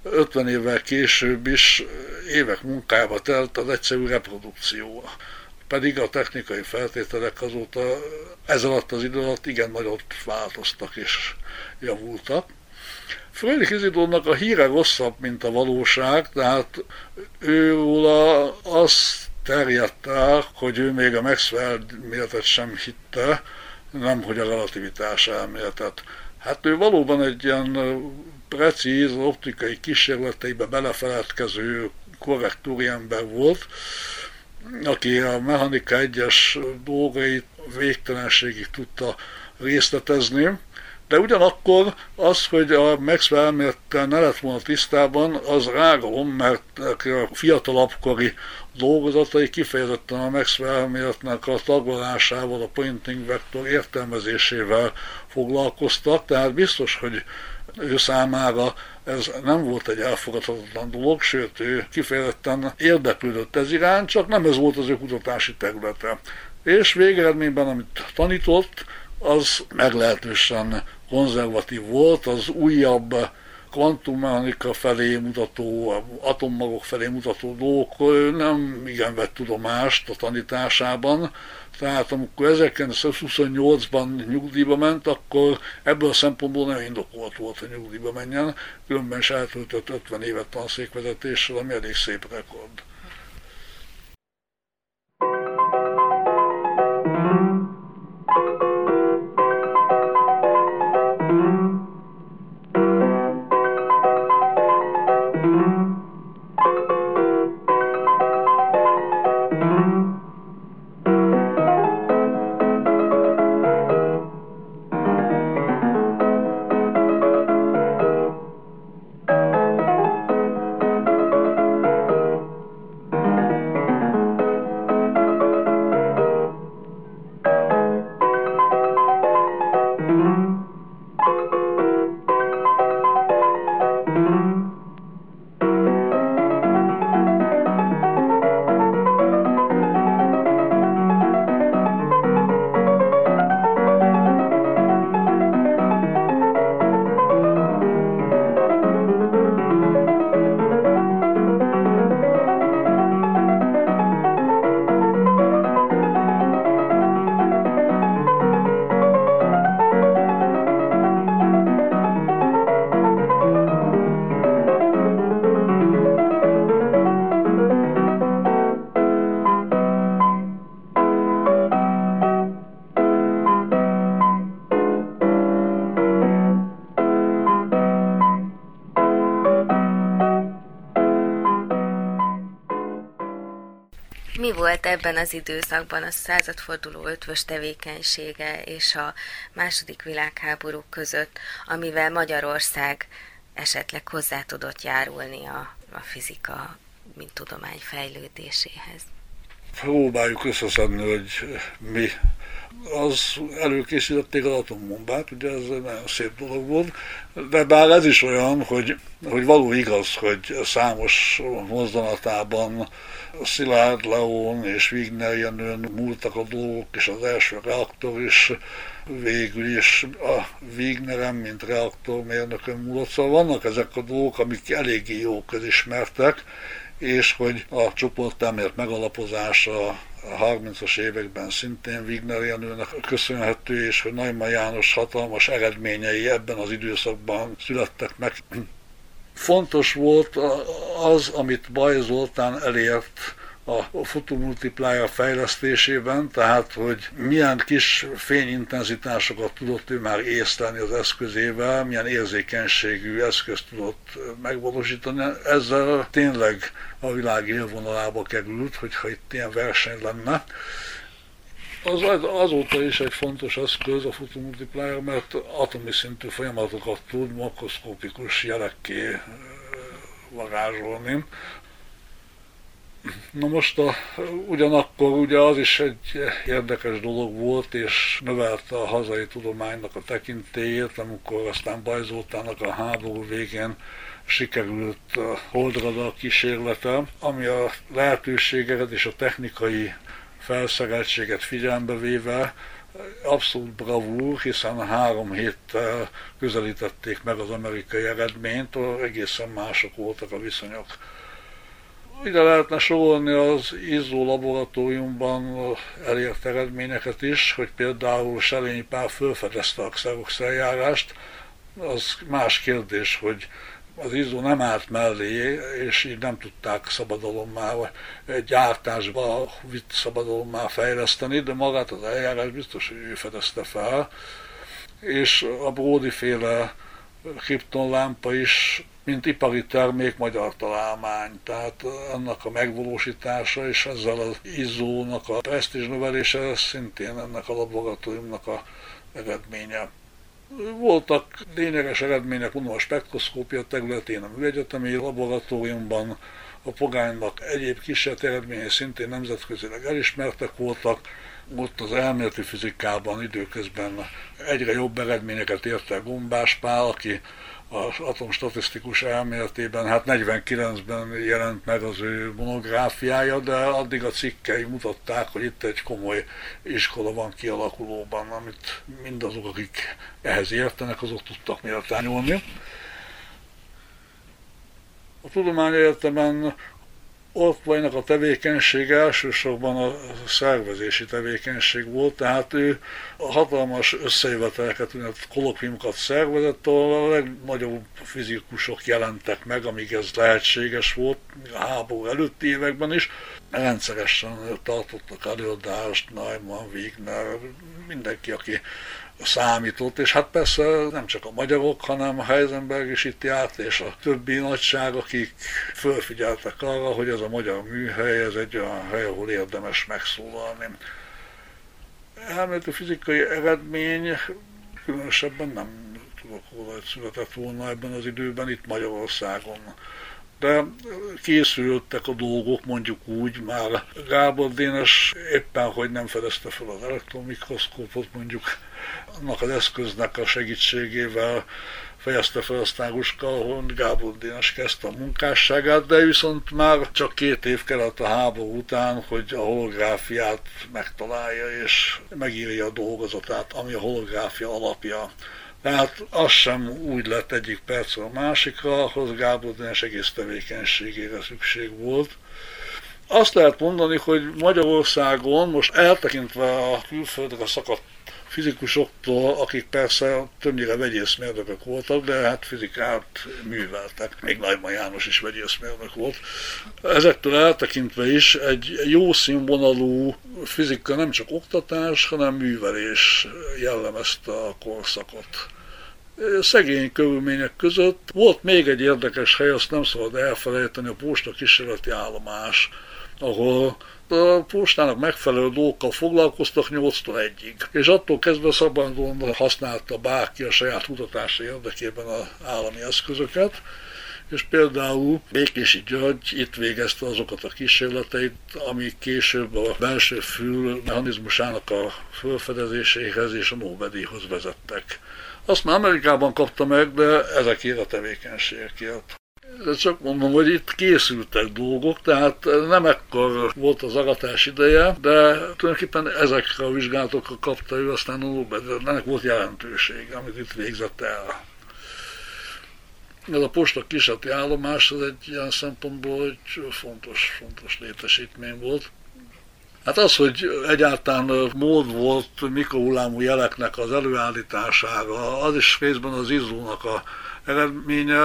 50 évvel később is évek munkába telt az egyszerű reprodukció. Pedig a technikai feltételek azóta ez alatt az idő alatt igen nagyot változtak és javultak. Frölich Izidónak a híre rosszabb, mint a valóság, tehát ő azt terjedt el, hogy ő még a Maxwell elméletet sem hitte, nem hogy a relativitás elméletet. Hát ő valóban egy ilyen precíz optikai kísérleteibe belefeledkező korrektúri ember volt, aki a mechanika egyes dolgait végtelenségig tudta részletezni, de ugyanakkor az, hogy a Maxwell elmélettel ne lett volna tisztában, az rágalom, mert a fiatalabbkori dolgozatai kifejezetten a Maxwell elméletnek a tagolásával, a pointing vektor értelmezésével foglalkoztak, tehát biztos, hogy ő számára ez nem volt egy elfogadhatatlan dolog, sőt, ő kifejezetten érdeklődött ez iránt, csak nem ez volt az ő kutatási területe. És végeredményben, amit tanított, az meglehetősen konzervatív volt, az újabb kvantummechanika felé mutató, atommagok felé mutató dolgok nem igen vett tudomást a tanításában, tehát amikor 1928-ban nyugdíjba ment, akkor ebből a szempontból nem indokolt volt, hogy nyugdíjba menjen, különben is eltöltött 50 évet tanszékvezetéssel, ami elég szép rekord. Volt ebben az időszakban a századforduló ötvös tevékenysége és a második világháború között, amivel Magyarország esetleg hozzá tudott járulni a, a fizika, mint tudomány fejlődéséhez? Próbáljuk összeszedni, hogy mi az előkészítették az atombombát, ugye ez egy nagyon szép dolog volt, de bár ez is olyan, hogy, hogy való igaz, hogy számos mozzanatában Szilárd León és Wigner Jenőn múltak a dolgok, és az első reaktor is végül is a Wigneren, mint reaktormérnökön múlott. Szóval vannak ezek a dolgok, amik eléggé jó közismertek, és hogy a csoportelmélet megalapozása a 30-as években szintén Wigner Jenőnek köszönhető, és hogy Neumann János hatalmas eredményei ebben az időszakban születtek meg. Fontos volt az, amit Baj Zoltán elért a fotomultiplier fejlesztésében, tehát hogy milyen kis fényintenzitásokat tudott ő már észlelni az eszközével, milyen érzékenységű eszközt tudott megvalósítani. Ezzel tényleg a világ élvonalába került, hogyha itt ilyen verseny lenne. Az azóta is egy fontos eszköz a fotomultiplier, mert atomi szintű folyamatokat tud makroszkópikus jelekké varázsolni. Na most a, ugyanakkor ugye az is egy érdekes dolog volt, és növelte a hazai tudománynak a tekintélyét, amikor aztán Bajzoltának a háború végén sikerült holdradar kísérlete, ami a lehetőségeket és a technikai felszereltséget figyelembe véve abszolút bravúr, hiszen három héttel közelítették meg az amerikai eredményt, egészen mások voltak a viszonyok. Ide lehetne sorolni az ISO laboratóriumban elért eredményeket is, hogy például Selényi Pál felfedezte a Xerox eljárást, az más kérdés, hogy az ISO nem állt mellé, és így nem tudták szabadalommá, vagy gyártásba vitt szabadalommá fejleszteni, de magát az eljárás biztos, hogy ő fedezte fel, és a Brody féle kriptonlámpa is mint ipari termék magyar találmány. Tehát annak a megvalósítása és ezzel az izzónak a presztízs növelése szintén ennek a laboratóriumnak a eredménye. Voltak lényeges eredmények mondom a spektroszkópia területén, a műegyetemi laboratóriumban, a pogánynak egyéb kisebb eredményei szintén nemzetközileg elismertek voltak, ott az elméleti fizikában időközben egyre jobb eredményeket ért el Gombás Pál, aki az atomstatisztikus elméletében, hát 49-ben jelent meg az ő monográfiája, de addig a cikkei mutatták, hogy itt egy komoly iskola van kialakulóban, amit mindazok, akik ehhez értenek, azok tudtak méltányolni. A tudományegyetemen Ortvajnak a tevékenység elsősorban a szervezési tevékenység volt, tehát ő a hatalmas összejöveteleket, kolokviumokat szervezett, ahol a legnagyobb fizikusok jelentek meg, amíg ez lehetséges volt, a háború előtti években is. Rendszeresen tartottak előadást, Neumann, Wigner, mindenki, aki számított, és hát persze nem csak a magyarok, hanem a Heisenberg is itt járt, és a többi nagyság, akik fölfigyeltek arra, hogy ez a magyar műhely, ez egy olyan hely, ahol érdemes megszólalni. Elméleti fizikai eredmény különösebben nem tudok róla, hogy született volna ebben az időben itt Magyarországon de készültek a dolgok, mondjuk úgy, már Gábor Dénes éppen, hogy nem fedezte fel az elektronmikroszkópot, mondjuk annak az eszköznek a segítségével fejezte fel azt Águska, ahol Gábor Dénes kezdte a munkásságát, de viszont már csak két év kellett a háború után, hogy a holográfiát megtalálja és megírja a dolgozatát, ami a holográfia alapja. Tehát az sem úgy lett egyik percről a másikra, ahhoz Gábor Dénes egész tevékenységére szükség volt. Azt lehet mondani, hogy Magyarországon most eltekintve a külföldre szakadt fizikusoktól, akik persze többnyire vegyészmérnökök voltak, de hát fizikát műveltek. Még Nagyman János is vegyészmérnök volt. Ezektől eltekintve is egy jó színvonalú fizika nem csak oktatás, hanem művelés jellemezte a korszakot szegény körülmények között. Volt még egy érdekes hely, azt nem szabad elfelejteni, a Posta kísérleti állomás, ahol a postának megfelelő dolgokkal foglalkoztak 8-tól 1-ig. És attól kezdve szabadon használta bárki a saját kutatása érdekében az állami eszközöket, és például Békési György itt végezte azokat a kísérleteit, amik később a belső fül mechanizmusának a felfedezéséhez és a Nobel-díjhoz vezettek. Azt már Amerikában kapta meg, de ezekért a tevékenységekért. Csak mondom, hogy itt készültek dolgok, tehát nem ekkor volt az agatás ideje, de tulajdonképpen ezekre a vizsgálatokra kapta ő aztán a Nobel, de ennek volt jelentőség, amit itt végzett el. Ez a posta kisati állomás az egy ilyen szempontból egy fontos, fontos létesítmény volt. Hát az, hogy egyáltalán mód volt mikrohullámú jeleknek az előállítására, az is részben az izónak a eredménye,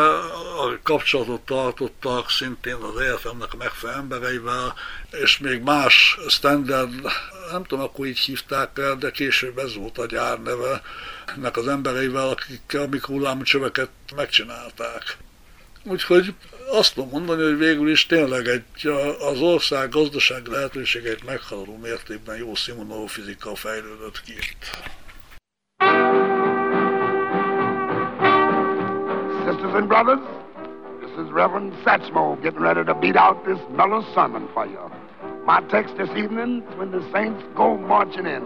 a kapcsolatot tartottak szintén az egyetemnek a megfelelő embereivel, és még más standard, nem tudom, akkor így hívták el, de később ez volt a gyárneve, ennek az embereivel, akik a mikrohullámú csöveket megcsinálták. Úgyhogy azt tudom mondani, hogy végül is tényleg egy, az ország gazdaság lehetőségeit meghaladó mértékben jó színvonalú fizika fejlődött ki itt. Sisters and brothers, this is Reverend Satchmo getting ready to beat out this mellow sermon for you. My text this evening is when the saints go marching in.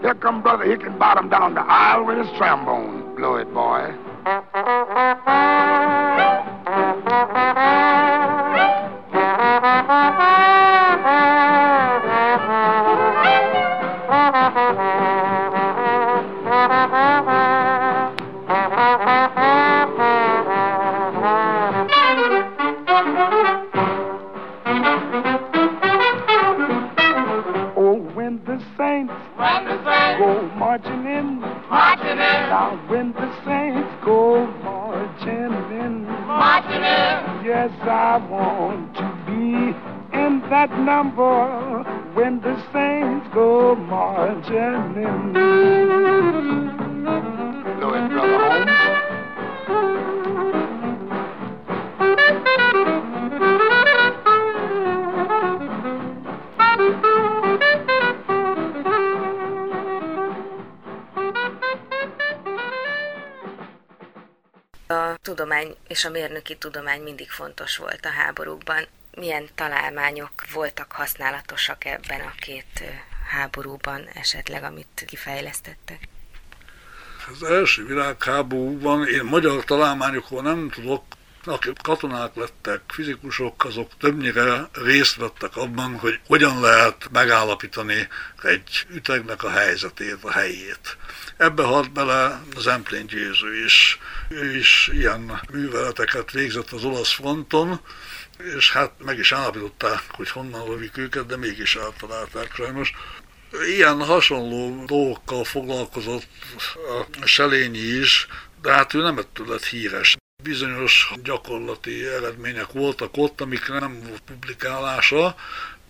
Here come Brother Hickenbottom down the aisle with his trombone. Blow it, boy. now when the saints go marching in, marching in, yes, I want to be in that number when the saints go marching in. És a mérnöki tudomány mindig fontos volt a háborúkban. Milyen találmányok voltak használatosak ebben a két háborúban esetleg, amit kifejlesztettek? Az első világháborúban én magyar találmányokról nem tudok, akik katonák lettek, fizikusok, azok többnyire részt vettek abban, hogy hogyan lehet megállapítani egy ütegnek a helyzetét, a helyét. Ebbe halt bele Zemplén Győző is. Ő is ilyen műveleteket végzett az olasz fronton, és hát meg is állapították, hogy honnan lövik őket, de mégis eltalálták sajnos. Ilyen hasonló dolgokkal foglalkozott a Selényi is, de hát ő nem ettől lett híres. Bizonyos gyakorlati eredmények voltak ott, amik nem volt publikálása,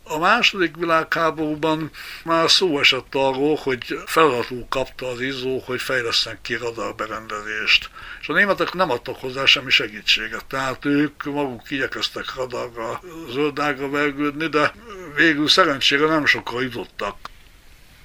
a második világháborúban már szó esett arról, hogy feladatul kapta az Izzó, hogy fejleszten ki radarberendezést. És a németek nem adtak hozzá semmi segítséget, tehát ők maguk igyekeztek radarra zöldágra vergődni, de végül szerencsére nem sokkal jutottak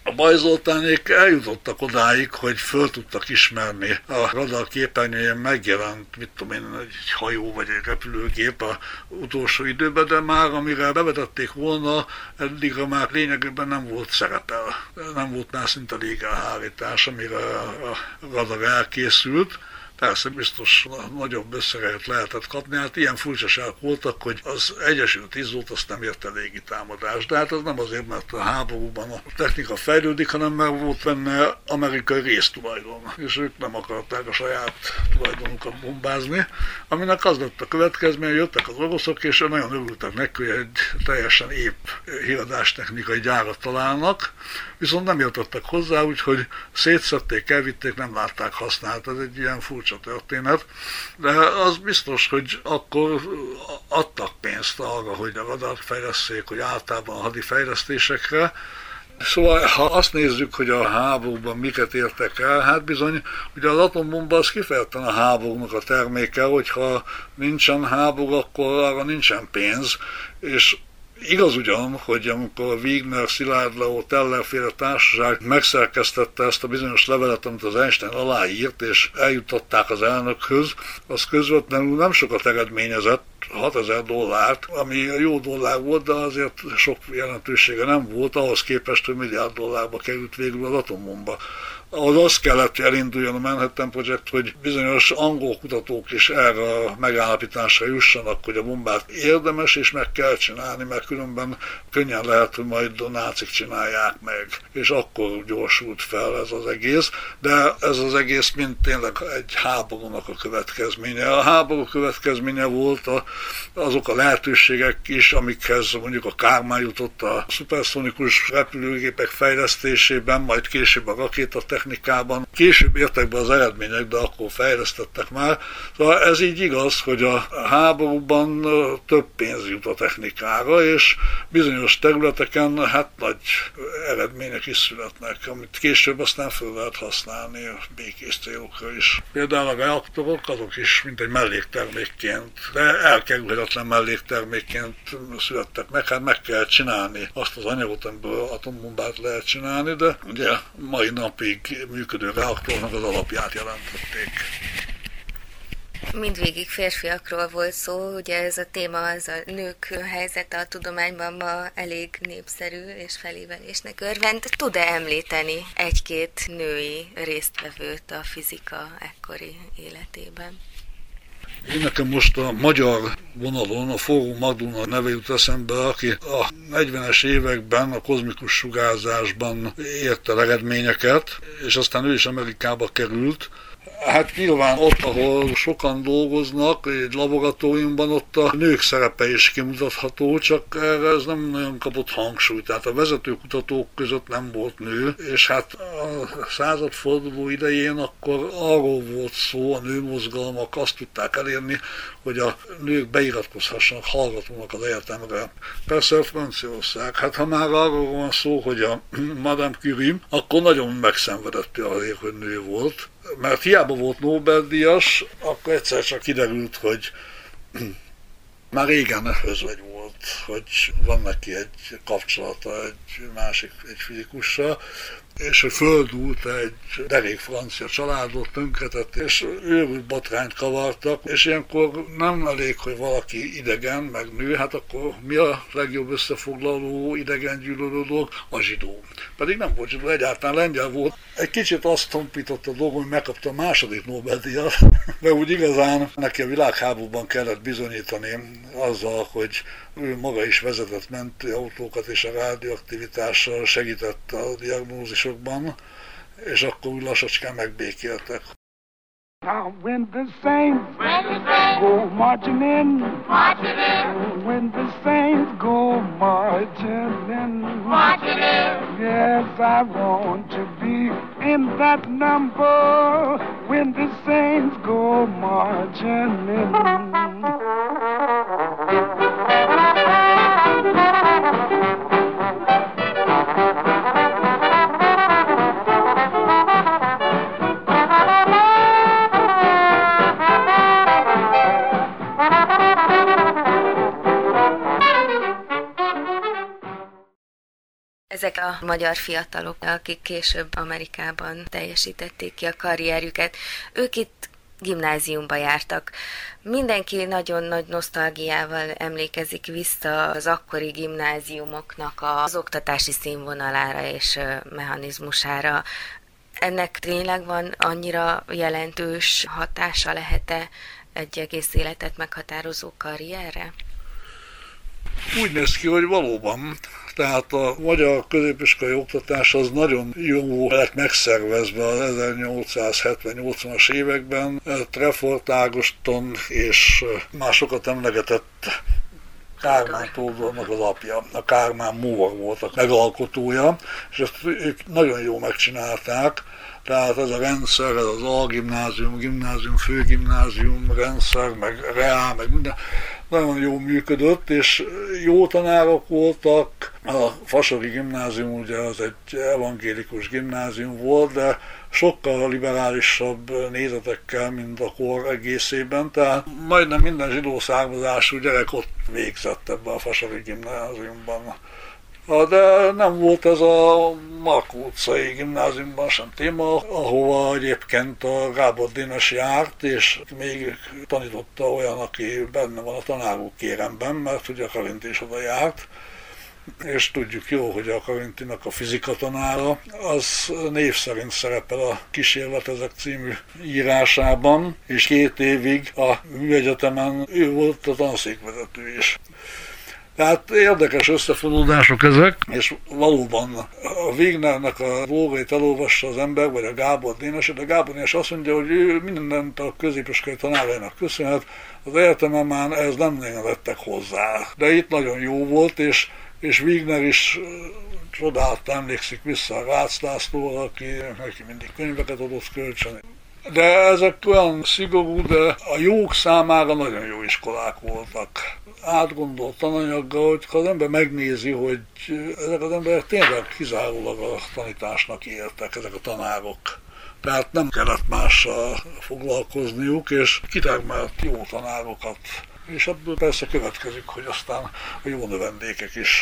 a bajzoltánék eljutottak odáig, hogy föl tudtak ismerni a radar képernyőjén megjelent, mit tudom én, egy hajó vagy egy repülőgép a utolsó időben, de már amire bevetették volna, eddigre már lényegében nem volt szerepel. Nem volt már szinte légelhárítás, amire a radar elkészült. Persze biztos nagyobb összeget lehetett kapni, hát ilyen furcsaságok voltak, hogy az Egyesült Izzót azt nem érte légi támadás. De hát az nem azért, mert a háborúban a technika fejlődik, hanem mert volt benne amerikai résztulajdon, és ők nem akarták a saját tulajdonukat bombázni, aminek az lett a következmény, jöttek az oroszok, és nagyon örültek neki, hogy egy teljesen épp híradástechnikai gyárat találnak, viszont nem jutottak hozzá, úgyhogy szétszették, elvitték, nem látták használt. Ez egy ilyen furcsa történet, de az biztos, hogy akkor adtak pénzt arra, hogy a radart fejleszték, hogy általában a hadi fejlesztésekre, Szóval, ha azt nézzük, hogy a háborúban miket értek el, hát bizony, ugye az atombomba az kifejezetten a háborúnak a terméke, hogyha nincsen háború, akkor arra nincsen pénz, és Igaz ugyan, hogy amikor Wigner, Szilárd Leo, Tellerféle társaság megszerkesztette ezt a bizonyos levelet, amit az Einstein aláírt, és eljutották az elnökhöz, az közvetlenül nem sokat eredményezett, 6000 dollárt, ami jó dollár volt, de azért sok jelentősége nem volt, ahhoz képest, hogy milliárd dollárba került végül az atombomba ahhoz az kellett elinduljon a Manhattan Project, hogy bizonyos angol kutatók is erre a megállapításra jussanak, hogy a bombát érdemes és meg kell csinálni, mert különben könnyen lehet, hogy majd a nácik csinálják meg. És akkor gyorsult fel ez az egész, de ez az egész mind tényleg egy háborúnak a következménye. A háború következménye volt a, azok a lehetőségek is, amikhez mondjuk a Kármán jutott a szuperszonikus repülőgépek fejlesztésében, majd később a rakéta technikában. Később értek be az eredmények, de akkor fejlesztettek már. Szóval ez így igaz, hogy a háborúban több pénz jut a technikára, és bizonyos területeken hát nagy eredmények is születnek, amit később aztán fel lehet használni a békés célokra is. Például a reaktorok azok is mint egy melléktermékként, de elkerülhetetlen melléktermékként születtek meg, hát meg kell csinálni azt az anyagot, amiből atombombát lehet csinálni, de ugye mai napig működő reaktornak az alapját jelentették. Mindvégig férfiakról volt szó, ugye ez a téma, az a nők helyzete a tudományban ma elég népszerű és felévelésnek örvend. Tud-e említeni egy-két női résztvevőt a fizika ekkori életében? Én nekem most a magyar vonalon a Fórum Magduna neve jut eszembe, aki a 40-es években a kozmikus sugárzásban érte eredményeket, és aztán ő is Amerikába került, Hát nyilván ott, ahol sokan dolgoznak, egy laboratóriumban, ott a nők szerepe is kimutatható, csak erre ez nem nagyon kapott hangsúlyt. Tehát a vezető kutatók között nem volt nő, és hát a századforduló idején akkor arról volt szó, a nőmozgalmak azt tudták elérni, hogy a nők beiratkozhassanak hallgatónak az egyetemre. Persze a Franciaország, hát ha már arról van szó, hogy a Madame Curie, akkor nagyon megszenvedett azért, hogy nő volt, mert hiába volt Nobel-díjas, akkor egyszer csak kiderült, hogy már régen özvegy volt, hogy van neki egy kapcsolata egy másik, egy fizikussal, és hogy földult egy derék francia családot, tönkretett, és őrült botrányt kavartak, és ilyenkor nem elég, hogy valaki idegen, meg nő, hát akkor mi a legjobb összefoglaló idegen gyűlölő dolog? A zsidó. Pedig nem volt zsidó, egyáltalán lengyel volt. Egy kicsit azt tompított a dolog, hogy megkapta a második Nobel-díjat, de úgy igazán neki a világháborúban kellett bizonyítani azzal, hogy ő maga is vezetett mentőautókat, és a rádióaktivitással segített a diagnózisokban, és akkor úgy lassacskán megbékéltek. Now when the saints, go marching in, when the saints go marching in, marching in, yes, I want to be in that number when the saints go marching in. Ezek a magyar fiatalok, akik később Amerikában teljesítették ki a karrierjüket, ők itt gimnáziumba jártak. Mindenki nagyon nagy nosztalgiával emlékezik vissza az akkori gimnáziumoknak az oktatási színvonalára és mechanizmusára. Ennek tényleg van annyira jelentős hatása lehet-e egy egész életet meghatározó karrierre? Úgy néz ki, hogy valóban. Tehát a magyar középiskolai oktatás az nagyon jó lett megszervezve az 1870-80-as években. Trefort Ágoston és másokat emlegetett. Kármán Tódornak az apja, a Kármán Mór volt a megalkotója, és ezt ők nagyon jó megcsinálták, tehát ez a rendszer, ez az algimnázium, gimnázium, főgimnázium rendszer, meg reál, meg minden, nagyon jó működött, és jó tanárok voltak. A Fasori gimnázium ugye az egy evangélikus gimnázium volt, de sokkal liberálisabb nézetekkel, mint a kor egészében, tehát majdnem minden zsidó származású gyerek ott végzett ebben a Fasori gimnáziumban. De nem volt ez a Markó utcai gimnáziumban sem téma, ahova egyébként a Gábor Dénes járt, és még tanította olyan, aki benne van a tanárok kéremben, mert ugye a Karint is oda járt, és tudjuk jó, hogy a Karintinak a fizika tanára, az név szerint szerepel a Kísérletezek című írásában, és két évig a műegyetemen ő volt a tanszékvezető is. Tehát érdekes összefonódások ezek, és valóban a Wignernek a dolgait elolvassa az ember, vagy a Gábor Dénes, de Gábor Dénes azt mondja, hogy ő mindent a középiskolai tanárának köszönhet, az egyetemen már ez nem nagyon vettek hozzá. De itt nagyon jó volt, és, és Wigner is csodált emlékszik vissza a Rácz Lászlóra, aki neki mindig könyveket adott kölcsön. De ezek olyan szigorú, de a jók számára nagyon jó iskolák voltak átgondolt tananyaggal, hogy az ember megnézi, hogy ezek az emberek tényleg kizárólag a tanításnak éltek, ezek a tanárok. Tehát nem kellett mással foglalkozniuk, és kitermelt jó tanárokat. És ebből persze következik, hogy aztán a jó növendékek is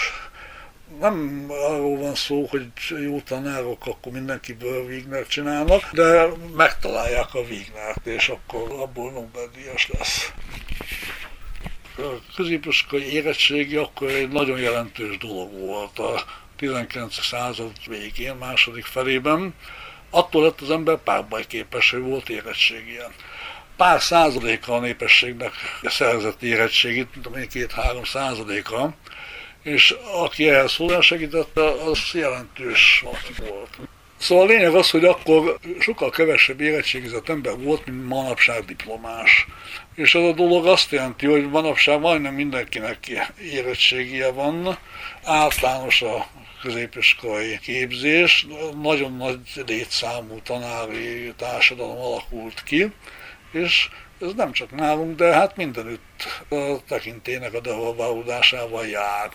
nem arról van szó, hogy jó tanárok, akkor mindenkiből Wigner csinálnak, de megtalálják a Wignert, és akkor abból Nobel-díjas lesz a középiskolai érettségi akkor egy nagyon jelentős dolog volt a 19. század végén, második felében. Attól lett az ember párbajképes, hogy volt érettségien. Pár százaléka a népességnek szerzett érettségit, mint amely két-három százaléka, és aki ehhez hozzásegítette, az jelentős volt. Szóval a lényeg az, hogy akkor sokkal kevesebb érettségizett ember volt, mint manapság diplomás. És ez a dolog azt jelenti, hogy manapság majdnem mindenkinek érettségie van, általános a középiskolai képzés, nagyon nagy létszámú tanári társadalom alakult ki, és ez nem csak nálunk, de hát mindenütt a tekintének a devalválódásával jár.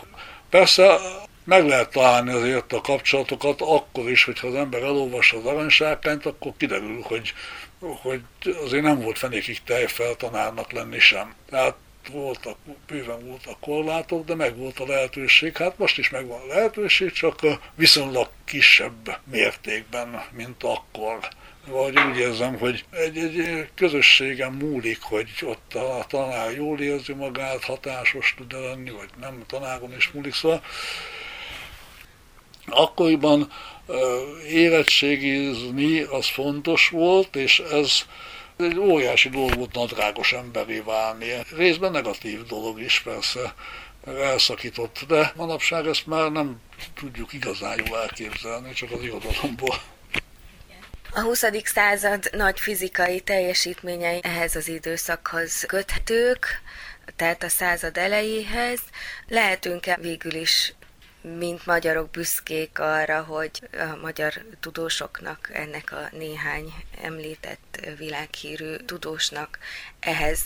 Persze meg lehet találni azért a kapcsolatokat akkor is, hogyha az ember elolvassa az aranysárkányt, akkor kiderül, hogy, hogy azért nem volt fenékig tejfel tanárnak lenni sem. Tehát voltak, bőven voltak korlátok, de meg volt a lehetőség. Hát most is megvan a lehetőség, csak viszonylag kisebb mértékben, mint akkor. Vagy úgy érzem, hogy egy, egy közösségen múlik, hogy ott a tanár jól érzi magát, hatásos tud lenni, vagy nem, tanáron is múlik. Szóval akkoriban érettségizni az fontos volt, és ez egy óriási dolog volt nadrágos emberé válni. Részben negatív dolog is persze, elszakított, de manapság ezt már nem tudjuk igazán jól elképzelni, csak az irodalomból. A 20. század nagy fizikai teljesítményei ehhez az időszakhoz köthetők, tehát a század elejéhez. Lehetünk-e végül is mint magyarok büszkék arra, hogy a magyar tudósoknak, ennek a néhány említett világhírű tudósnak ehhez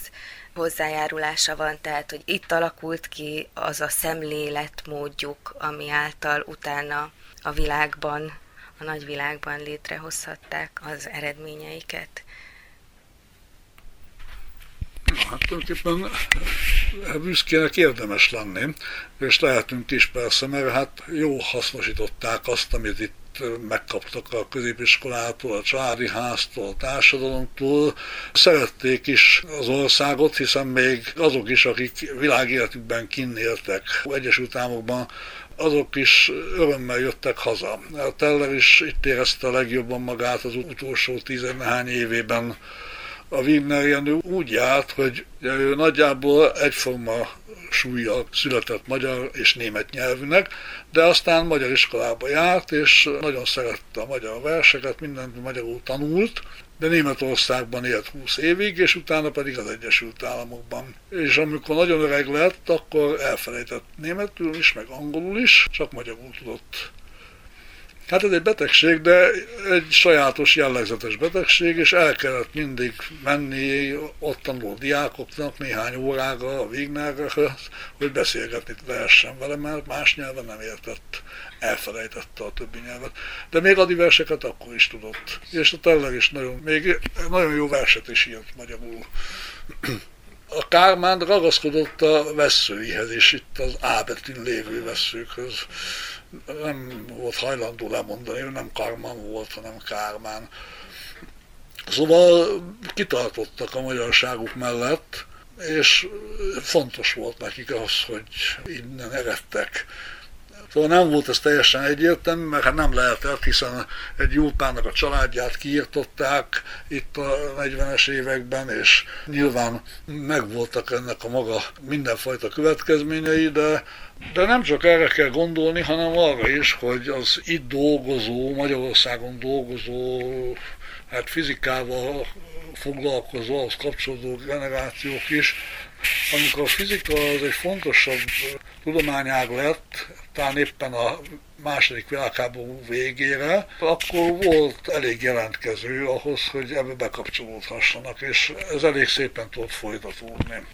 hozzájárulása van, tehát hogy itt alakult ki az a szemléletmódjuk, ami által utána a világban, a nagyvilágban létrehozhatták az eredményeiket. Hát tulajdonképpen büszkének érdemes lenni, és lehetünk is persze, mert hát jó hasznosították azt, amit itt megkaptak a középiskolától, a családi háztól, a társadalomtól. Szerették is az országot, hiszen még azok is, akik világéletükben kinnéltek Egyesült Államokban, azok is örömmel jöttek haza. A Teller is itt érezte legjobban magát az utolsó tizenhány évében a Wigner Jenő úgy járt, hogy ő nagyjából egyforma súlya született magyar és német nyelvűnek, de aztán magyar iskolába járt, és nagyon szerette a magyar verseket, mindent magyarul tanult, de Németországban élt 20 évig, és utána pedig az Egyesült Államokban. És amikor nagyon öreg lett, akkor elfelejtett németül is, meg angolul is, csak magyarul tudott Hát ez egy betegség, de egy sajátos, jellegzetes betegség, és el kellett mindig menni ott tanuló diákoknak néhány órára a Wignerre, hogy beszélgetni lehessen vele, mert más nyelven nem értett, elfelejtette a többi nyelvet. De még a verseket akkor is tudott. És a Teller is nagyon, még nagyon jó verset is írt magyarul. A Kármán ragaszkodott a veszőihez, és itt az A betűn lévő veszőkhöz nem volt hajlandó lemondani, ő nem Kármán volt, hanem Kármán. Szóval kitartottak a magyarságuk mellett, és fontos volt nekik az, hogy innen eredtek. Szóval nem volt ez teljesen egyértelmű, mert hát nem lehetett, hiszen egy Júlpának a családját kiirtották itt a 40-es években, és nyilván megvoltak ennek a maga mindenfajta következményei, de de nem csak erre kell gondolni, hanem arra is, hogy az itt dolgozó, Magyarországon dolgozó, hát fizikával foglalkozó, az kapcsolódó generációk is, amikor a fizika az egy fontosabb tudományág lett, talán éppen a második világháború végére, akkor volt elég jelentkező ahhoz, hogy ebbe bekapcsolódhassanak, és ez elég szépen tudott folytatódni.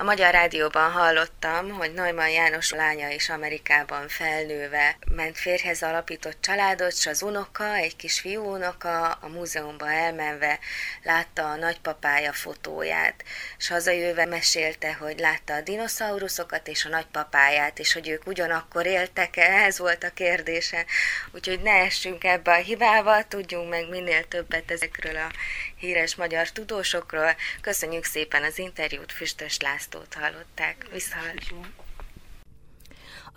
A Magyar Rádióban hallottam, hogy Neumann János lánya is Amerikában felnőve ment férhez alapított családot, és az unoka, egy kis fiú unoka a múzeumba elmenve látta a nagypapája fotóját, és hazajöve mesélte, hogy látta a dinoszauruszokat és a nagypapáját, és hogy ők ugyanakkor éltek-e, ez volt a kérdése. Úgyhogy ne essünk ebbe a hibába, tudjunk meg minél többet ezekről a híres magyar tudósokról. Köszönjük szépen az interjút, Füstös Lászlót hallották. Viszont.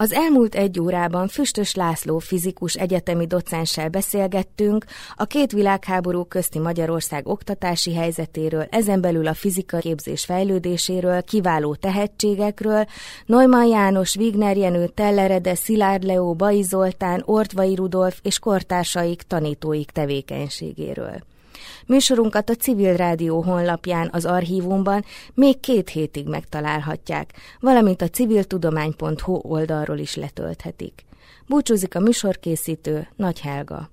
Az elmúlt egy órában Füstös László fizikus egyetemi docenssel beszélgettünk a két világháború közti Magyarország oktatási helyzetéről, ezen belül a fizika képzés fejlődéséről, kiváló tehetségekről, Neumann János, Wigner Jenő, Tellerede, Szilárd Leó, Bai Zoltán, Ortvai Rudolf és kortársaik tanítóik tevékenységéről. Műsorunkat a Civil Rádió honlapján, az archívumban még két hétig megtalálhatják, valamint a civiltudomány.hu oldalról is letölthetik. Búcsúzik a műsorkészítő Nagy Helga.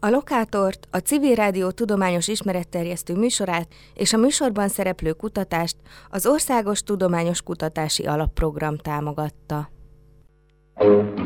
A lokátort, a Civil Rádió tudományos ismeretterjesztő műsorát és a műsorban szereplő kutatást az Országos Tudományos Kutatási Alapprogram támogatta. thank you